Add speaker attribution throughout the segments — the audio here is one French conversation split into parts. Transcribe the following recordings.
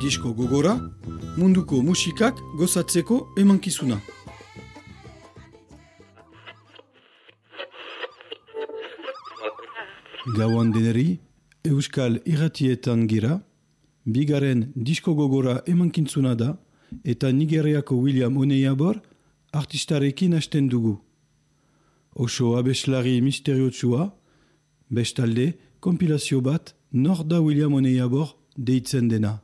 Speaker 1: disko gogora, munduko musikak gozatzeko emankizuna. Gauan deneri, Euskal irratietan gira, bigaren disko gogora emankintzuna da, eta Nigeriako William Oneiabor artistarekin hasten dugu. Oso abeslari misteriotsua, bestalde, kompilazio bat, Norda William Oneiabor deitzen dena.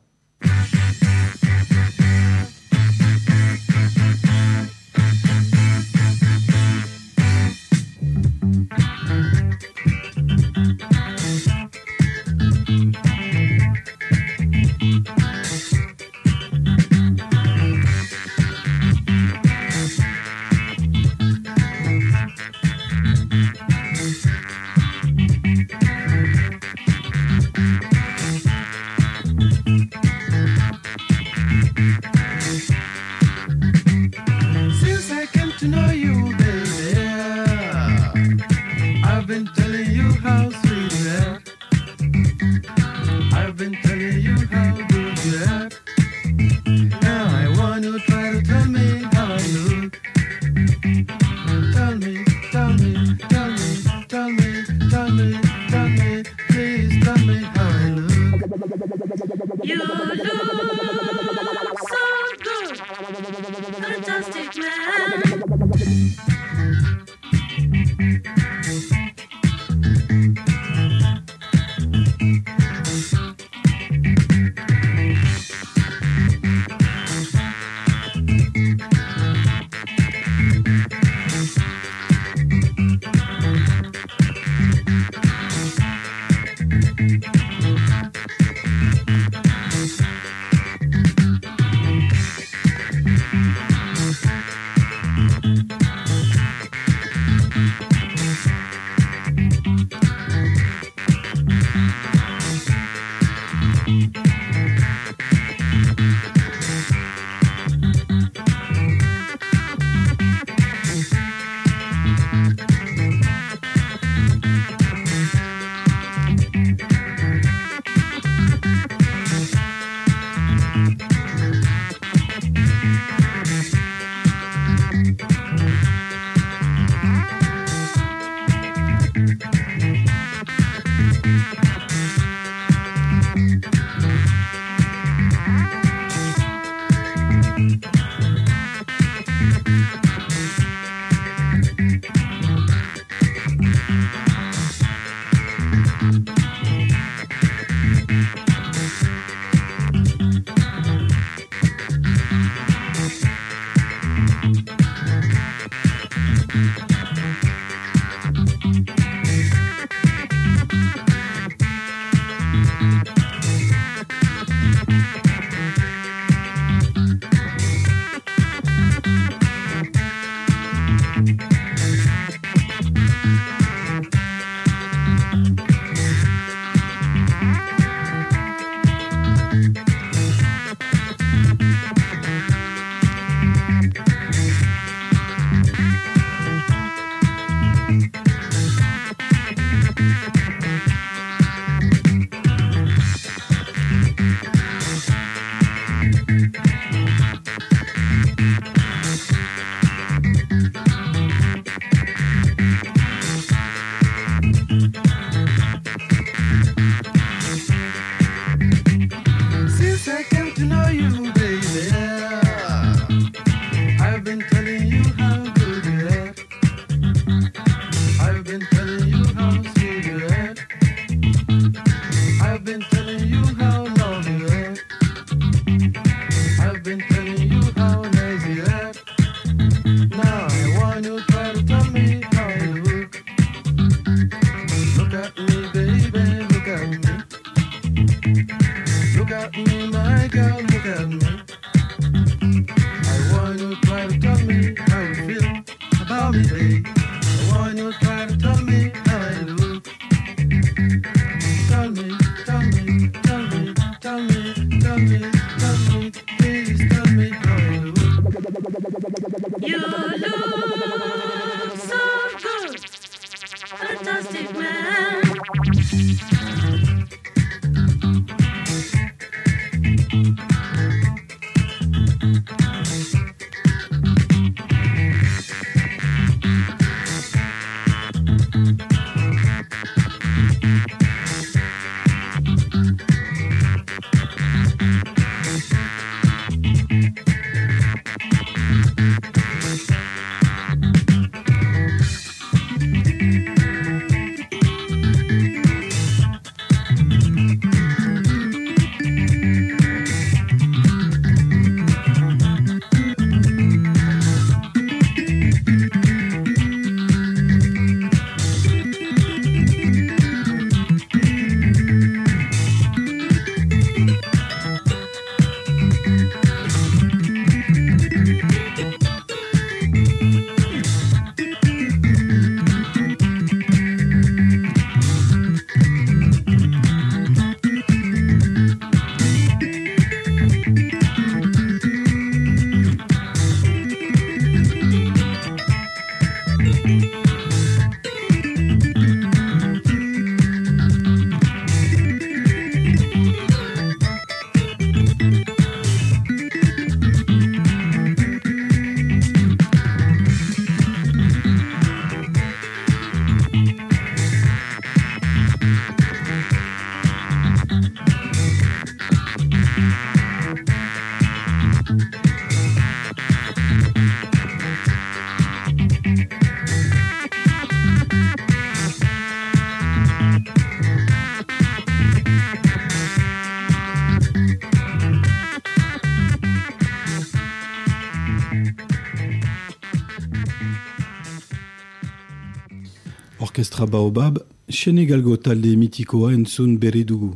Speaker 2: baobab, xene galgo talde mitikoa entzun berri dugu.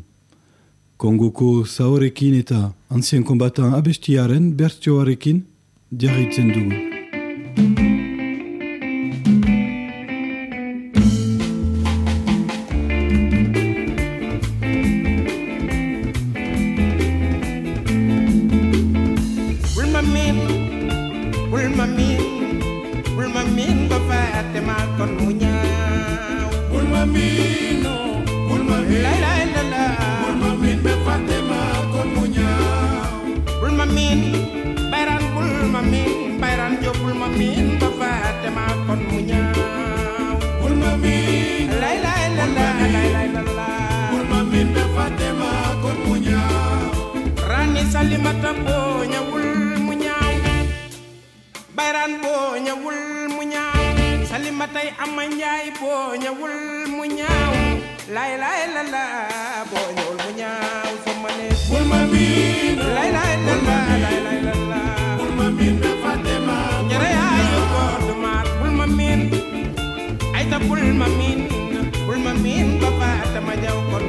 Speaker 2: Kongoko zaorekin eta antzien kombatan abestiaren bertioarekin diarritzen dugu.
Speaker 3: ama njaay boo ñëwul lay lay la la boo ñëwul mu ñaaw sama ma miin. Lay lay la la lay lay la la. Bul ma miin be Fatima ñere yaayu góor du maar bul ma miin. Ay ta bul ma miin. Bul ma miin ba Fatima jaw kon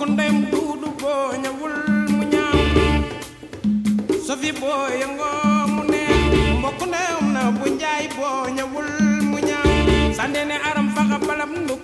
Speaker 3: ku ndeyam tuudu boo ñawul mu ñaaw so fi boo yëngoo mu neex mbokk ndeyam na bu njaay boo ñawul mu ñaaw sandene aram faxa balam
Speaker 4: ndu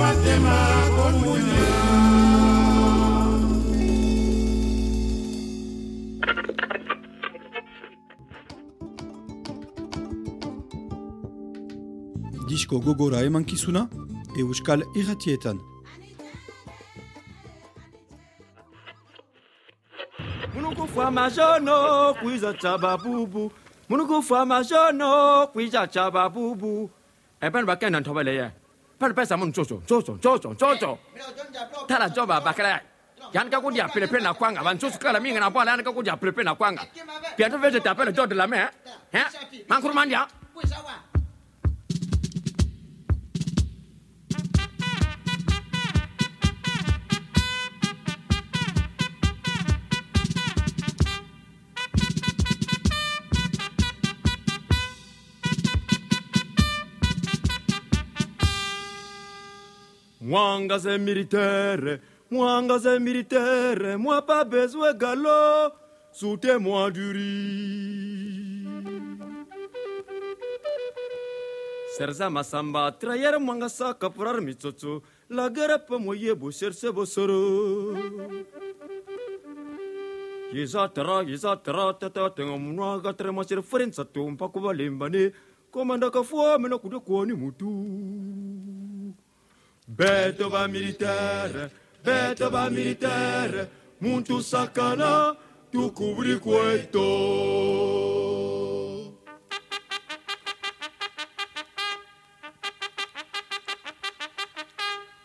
Speaker 4: Fatema kon mounye
Speaker 2: Disko gogora emankizuna Euskal Irratietan.
Speaker 5: Munukufwa majono kwiza chababubu Munukufwa majono kwiza chababubu Eben bakenda ntobeleye pada pada sama cucu, cucu, cucu, cucu. Tala coba bakalai. Yang kau dia ya, pilih pilih nak kuangga, bantu sekarang mungkin apa lah yang kau dia ya, pilih pilih nak kuangga. Biar tu versi dia pilih jodoh lah meh. Heh, ya. Mwanga c'est militaire, Mwanga c'est militaire, moi pas besoin galop, soutenez-moi du riz. Serza masamba trahir Mwanga sa caprar mitsotso, la guerre peut moyer beau chercher beau soro. Yizatara, yizatara, tata tenga mwa gatra ma sir frensa tumpa kubalimba ne, komanda kafua mena kuda kwani mutu. Betova militar, Betova militar, muntu sakana, tu cobri coito.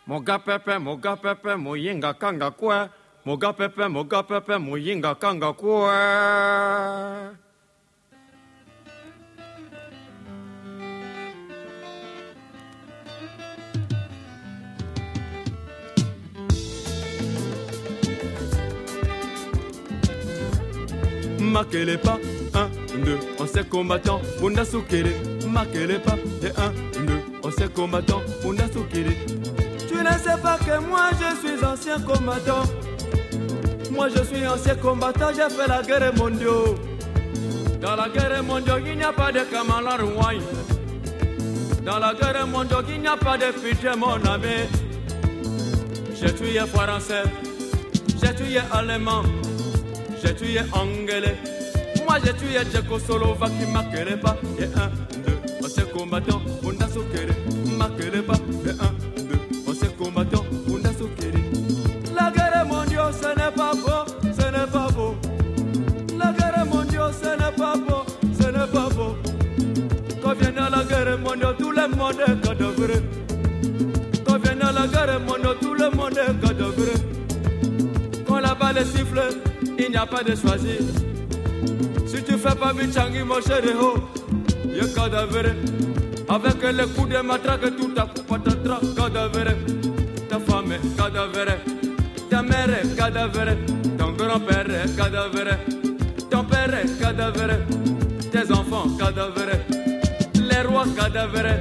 Speaker 5: Moga pepe, moga pepe, moyinga kanga kwe. Moga pepe, moga pepe, kanga kwe. marquez pas. 1, 2, on sait combattant, on a soukéré. Marquez pas. Et 1, 2, on sait combattant, on a soukéré. Tu ne sais pas que moi je suis ancien combattant. Moi je suis ancien combattant, j'ai fait la guerre mondiale. Dans la guerre mondiale, il n'y a pas de Kamala Rouaï. Dans la guerre mondiale, il n'y a pas de pitié, mon ami. J'ai tué Français, j'ai tué Allemand j'ai tué anglais. Moi j'ai tué tchécoslovaque pas. Et un, deux, on s'est combattant, on a. M'accueille pas. Et un, deux, on s'est combattant, on a. La guerre mondiale, ce n'est pas beau, ce n'est pas beau. La guerre mondiale, ce n'est pas beau, ce n'est pas beau. Quand vient la guerre mondiale, tout le monde est cadavre. Quand vient la guerre mondiale, tout le monde est cadavre. Quand la balle siffle, n'y a pas de choisir. Si tu fais pas Bichangi, mon chéri, oh, y'a cadavre. Avec les coups de matraque, tout à coup, patatras, cadavre. Ta femme est cadavre. Ta mère est cadavre. Ton grand-père est cadavre. Ton père est cadavre. Tes enfants cadavres. Les rois cadavres.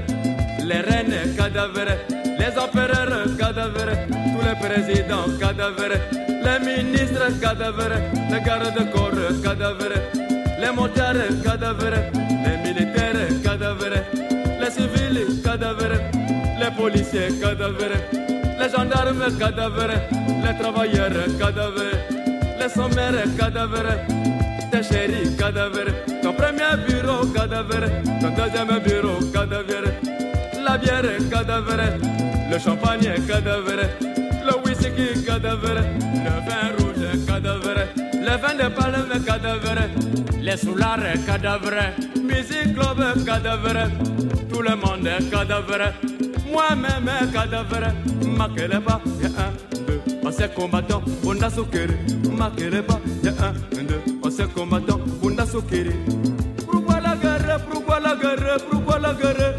Speaker 5: Les reines cadavres. Les empereurs cadavres. Tous les présidents cadavres. Les ministres cadavres. Les gardes-corps cadavres. Les motards cadavres. Les militaires cadavres. Les civils cadavres. Les policiers cadavres. Les gendarmes cadavres. Les travailleurs cadavres. Les sommaires cadavres. Tes chéris cadavres. Ton premier bureau cadavre. Ton deuxième bureau cadavre. La bière cadavre. Le champagne cadavre. Le whisky cadavre. Le vin rouge cadavre. Le vin de palme cadavre. Les soulards cadavre. Musique club cadavre. Tout le monde est cadavre. Moi-même est cadavre. Makeleba. Y'a un, deux. On s'est combattant. On a soukéré. Makeleba. Y'a un, deux. On s'est combattant. On a soukéré. Pourquoi la guerre? Pourquoi la guerre? Pourquoi la guerre?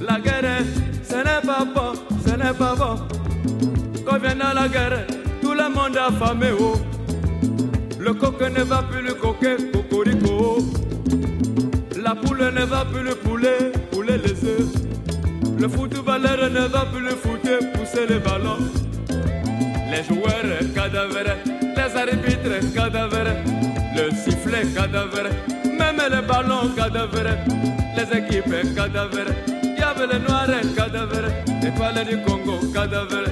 Speaker 5: La guerre, ce n'est pas bon, ce n'est pas bon. Quand vient la guerre, tout le monde a affamé. Oh. Le coq ne va plus le coquer, cocorico. La poule ne va plus le poulet, poulet les œufs. Le footballeur ne va plus le footer, pousser les ballons. Les joueurs cadavres, les arbitres cadavres, le sifflet cadavre, même les ballons cadavres, les équipes cadavres, Diable les noirs cadavres, étoiles du Congo cadavres,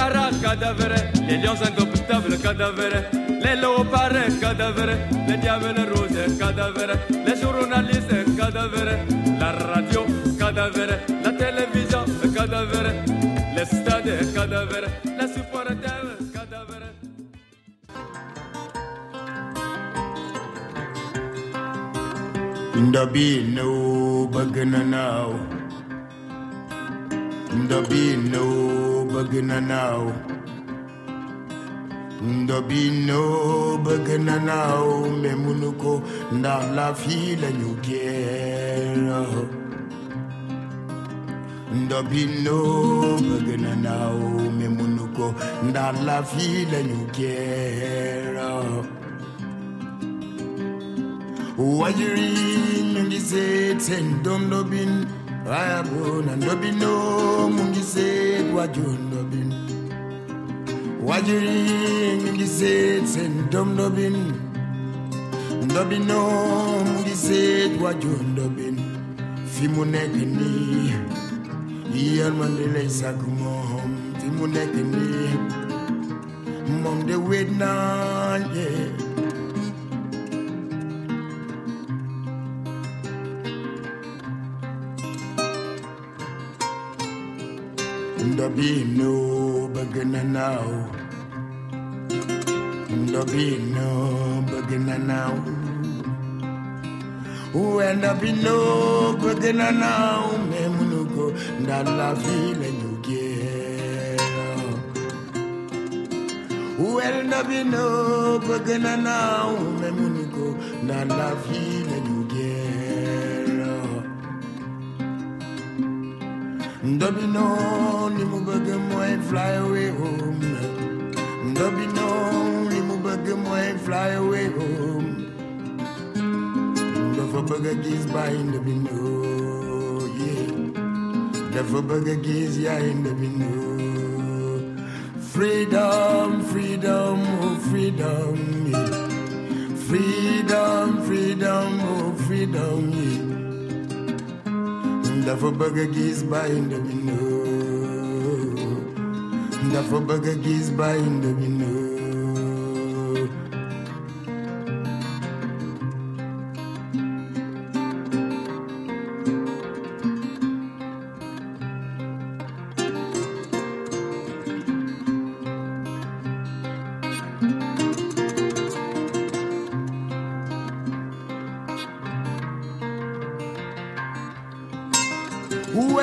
Speaker 5: kara cadavere, le lions indomptable cadavere, le leopare cadavere, le diavole rose cadavere, le giornaliste cadavere, la radio cadavere, la televisione cadavere, le strade cadavere, la supportare cadavere.
Speaker 6: Ndabi no bagananao Ndabi no bagana now. Ndabino bagana now. Memunuko nda la fila nyugera. Ndabino bagana now. Memunuko nda la fila nyugera. Wajiri Wayabona ndobi no mungised wajun dobin Wajiri mungised sendom dobin Ndobi no mungised wajun Iyan mandele sakumom Fimunegini Mom de wait now ndabino bagananaw ndabino bagananaw ndabino bagananaw memunuko ndala vile nyugera ndabino bagananaw memunuko ndala vile ndobino li mu bëgg mooy fly away home ndobino li mu bëgg mooy fly away home dafa bëgg a gis bàyyi ndobino yeah dafa bëgg a gis yaay ndobino freedom freedom oh freedom yeah. freedom freedom oh freedom yeah. Daffo Burger Geese by in the window. Daffo Burger Geese by in the window.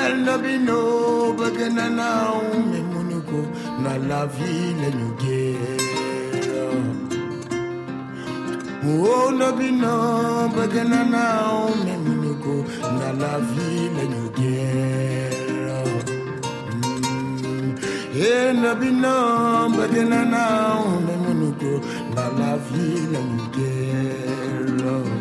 Speaker 6: nalobino bakana na umemuniko na la ville nyugera na nobino bakana na umemuniko na la ville nyugera mm. eh, na, nobino bakana na umemuniko na la ville
Speaker 7: nyugera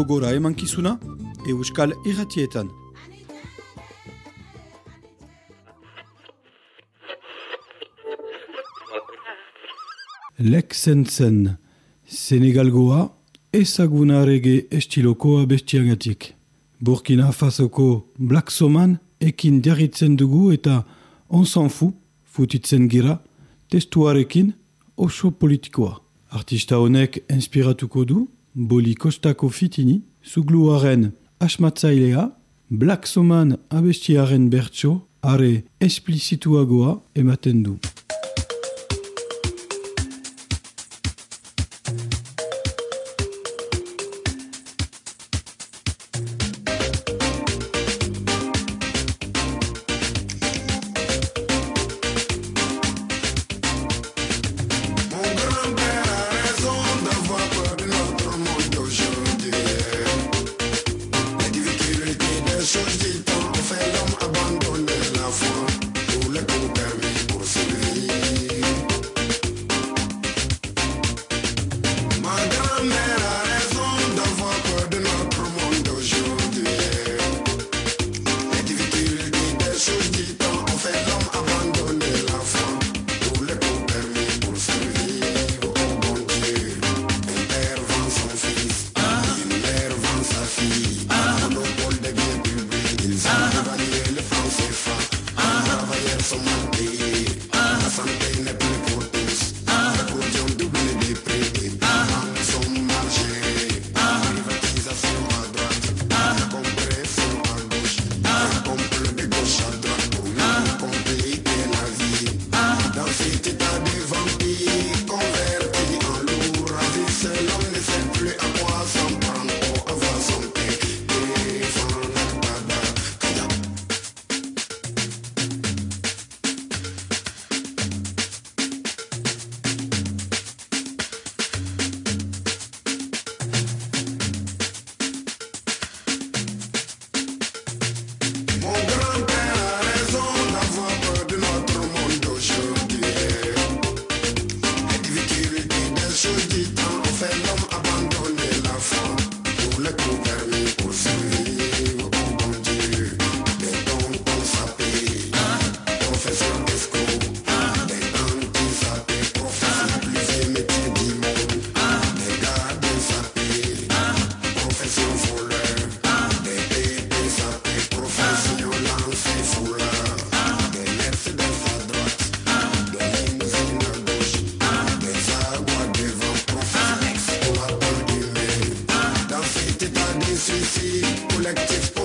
Speaker 7: gogora emankizuna Euskal Irratietan. Lexen zen, Senegalgoa ezaguna rege estilokoa bestiagatik. Burkina Fasoko Black Soman ekin jarritzen dugu eta on s'en fu, futitzen gira, testuarekin oso politikoa. Artista honek inspiratuko du, Boli Kostako Fitini, Sugluaren Asmatzailea, Black Soman Abestiaren Bercho, Are Esplicituagoa ematen du. collective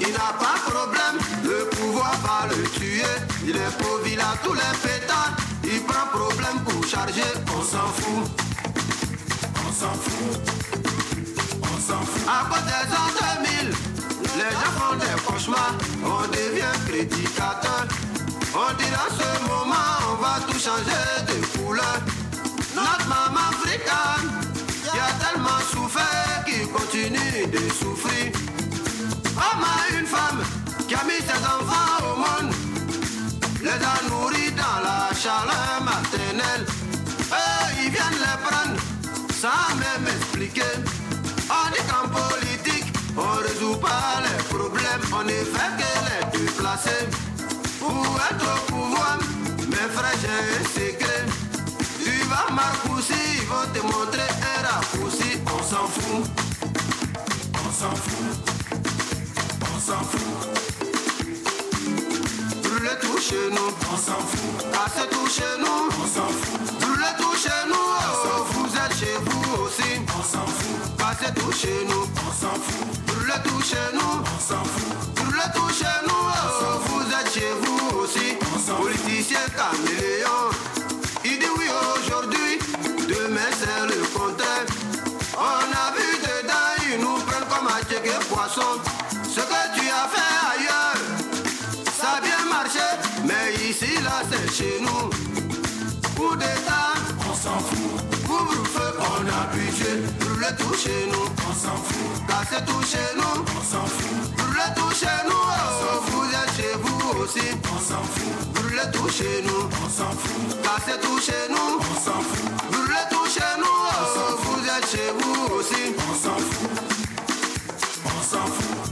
Speaker 8: il n'a pas de problème, le pouvoir va le tuer. Il est pauvre, il a tous les pétards, il prend problème pour charger, on s'en fout. On s'en fout. On s'en fout. À cause des ans 2000, les gens font des cauchemars, on devient prédicateur. On dit à ce moment, on va tout changer de couleur. Notre maman africaine, qui a tellement souffert, qui continue de souffrir. Qui a mis ses enfants au monde, les a nourris dans la chaleur maternelle. Eux, ils viennent les prendre sans même expliquer. On dit qu'en politique, on résout pas les problèmes, on ne fait que les déplacer. Pour être au pouvoir, mes frères, j'ai un secret. Tu vas marcoussi, ils vont te montrer un raccourci, on s'en fout. On s'en fout. On s'en fout. Chez nous, on s'en fout. Cassez tout chez nous, on s'en fout. Brûlez tout chez nous, vous êtes chez vous aussi, on s'en fout. Cassez tout chez nous, on s'en fout. Brûlez tout chez nous, on s'en fout. Brûlez tout chez nous, oh, vous êtes chez vous aussi, on s'en fout. Politiciens caméléons, c'est chez nous. Coup d'état, on s'en fout. Couvre-feu, on a budget. Brûlez tout chez nous, on s'en fout. Cassez tout chez nous, on s'en fout. Brûlez tout chez nous, oh, vous êtes chez vous aussi, on s'en fout. Brûlez tout chez nous, on s'en fout. Cassez tout chez nous, on s'en fout. Brûlez tout chez nous, oh, vous êtes chez vous aussi, on s'en fout. On s'en fout.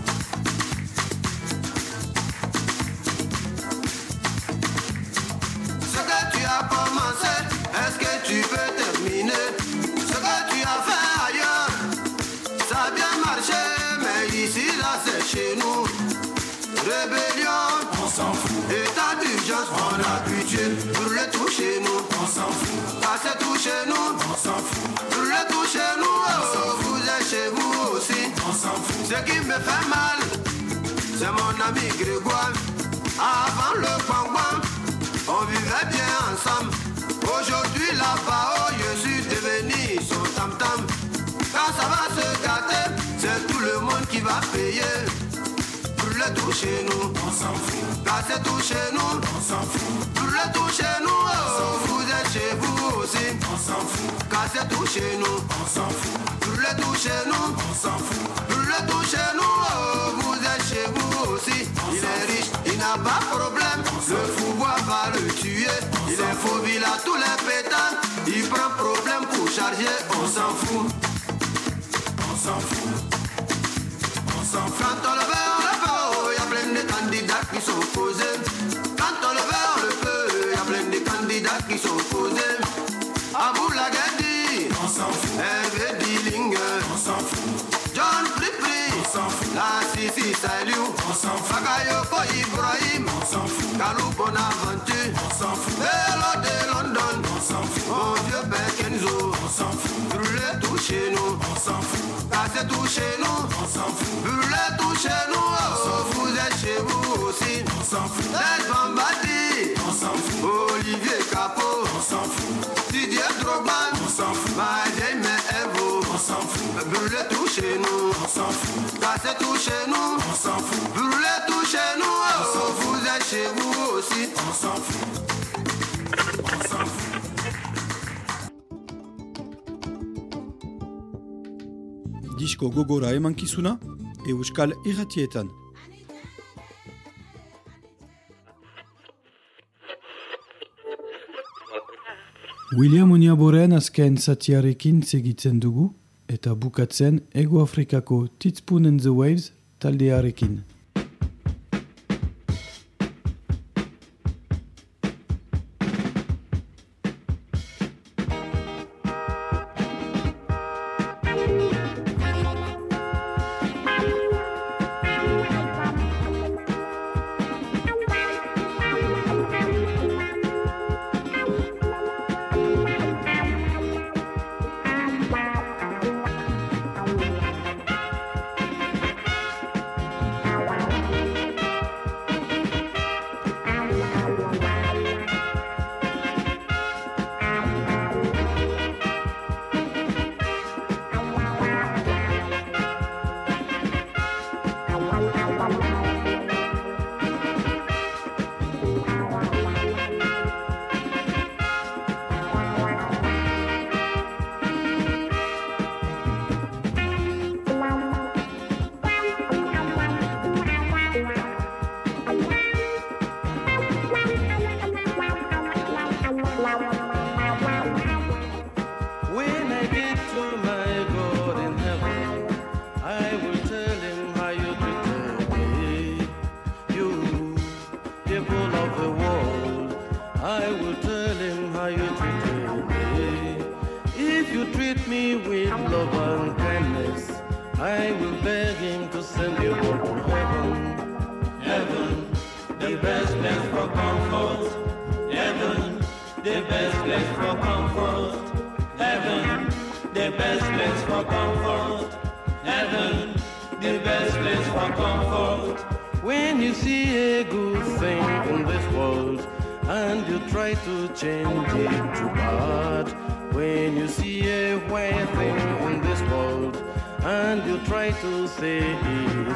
Speaker 8: As commencé, est-ce que tu peux terminer Ce que tu as fait ailleurs, ça a bien marché, mais ici là c'est chez nous. Rébellion, on s'en fout. État d'urgence, on a budget. Brûlez tout chez nous, on s'en fout. Cassez tout chez nous, on s'en fout. Brûlez tout chez nous, oh, vous êtes chez vous aussi, on s'en fout. Ce qui me fait mal, c'est mon ami Grégoire. Avant le pangouin, on vivait bien ensemble. S'en fout. Casser tout chez nous, on s'en fout. Brûler tout chez nous, oh, vous êtes chez vous aussi, on s'en fout. Casser tout chez nous, on s'en fout. Brûler tout chez nous, on s'en fout. Brûler tout chez nous, oh, vous êtes chez vous aussi. Il est riche, il n'a pas de problème. Le pouvoir va le tuer. Il est faux, il a tous les pétales. Il prend problème pour charger, on s'en fout. On s'en fout. On s'en fout. Posés. Abou on s'en fout. On s'en fout. John Pripri, on s'en fout. La on s'en fout. Ibrahim, on s'en fout. Kalou Bonaventure, on s'en fout. S'en fout. Brûlez tout chez nous, on s'en fout. Cassez tout nous, on s'en fout. Brûlez tout chez nous, oh, vous êtes chez vous aussi, on s'en fout. Les Bambati, on s'en fout. Olivier Capot, on s'en fout. Didier Drogba, on s'en fout. Maïdé Evo, on s'en fout. Brûlez tout chez nous, on s'en fout. Cassez tout chez nous, on s'en fout. Brûlez tout chez nous, oh, vous êtes chez vous aussi, on s'en fout.
Speaker 9: Disko gogora emankizuna, Euskal Irratietan. William Oniaboren azken zatiarekin segitzen dugu, eta bukatzen Ego Afrikako Titspoon and the Waves taldearekin.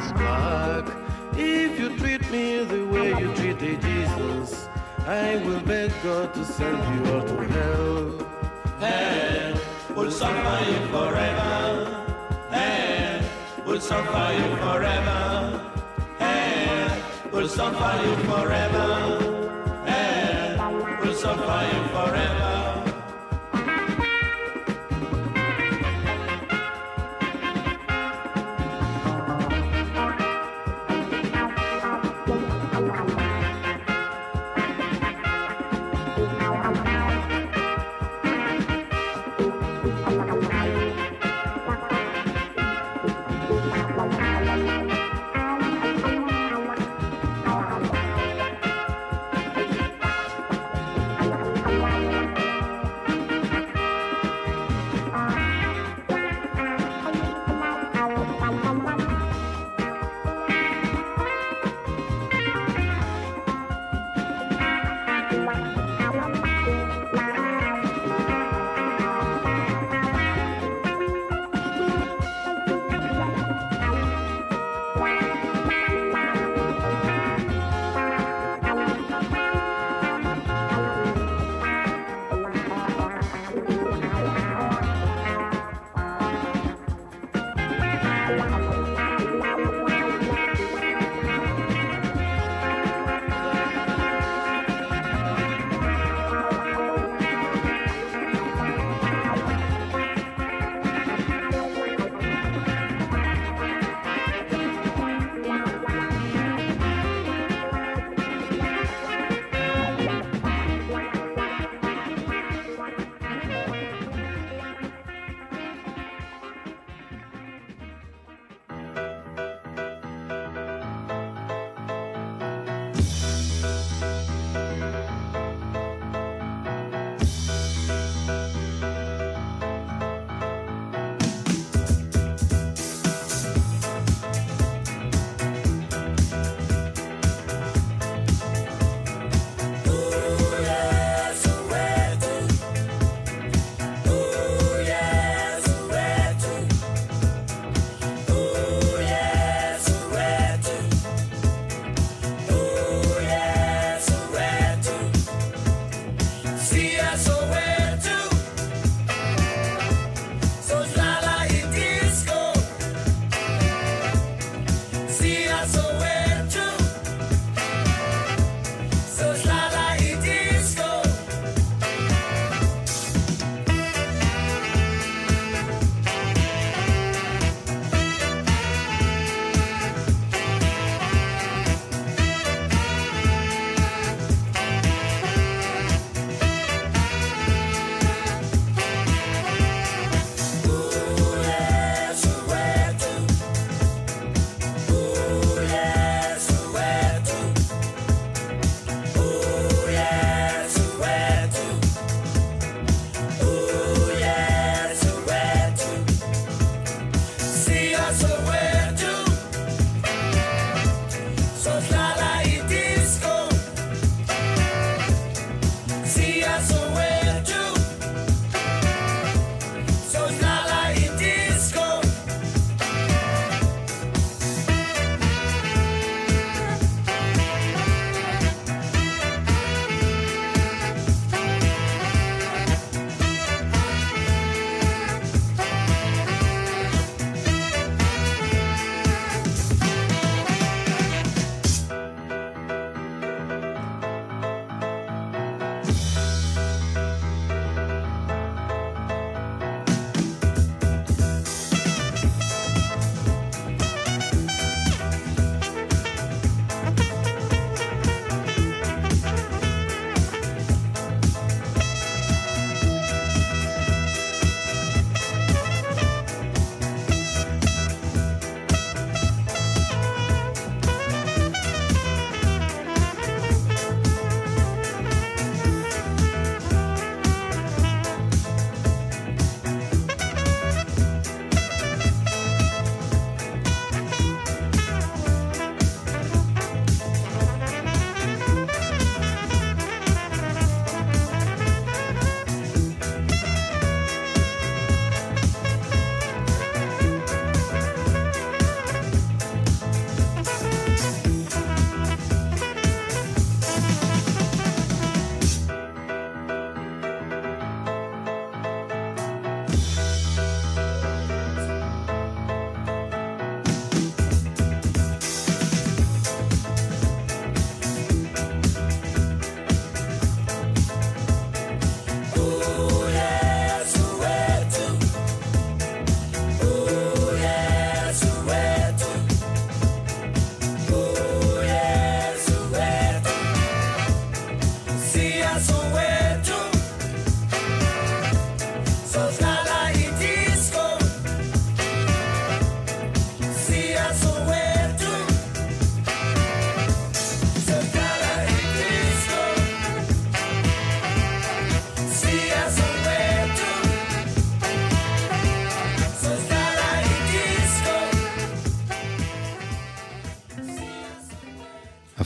Speaker 4: It's black. If you treat me the way you treated Jesus, I will beg God to send you all to hell. Hell will suffer you forever. Hell will suffer you forever. Hell will suffer you forever. Hell will suffer you forever.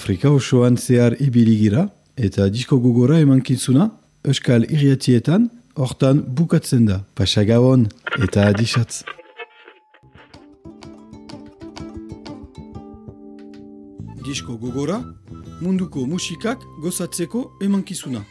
Speaker 2: Afrika osoan zehar ibili gira, eta disko gogora emankizuna, Euskal Iriatietan, hortan bukatzen da. Pasagabon eta adisatz. Disko gogora, munduko musikak gozatzeko emankizuna.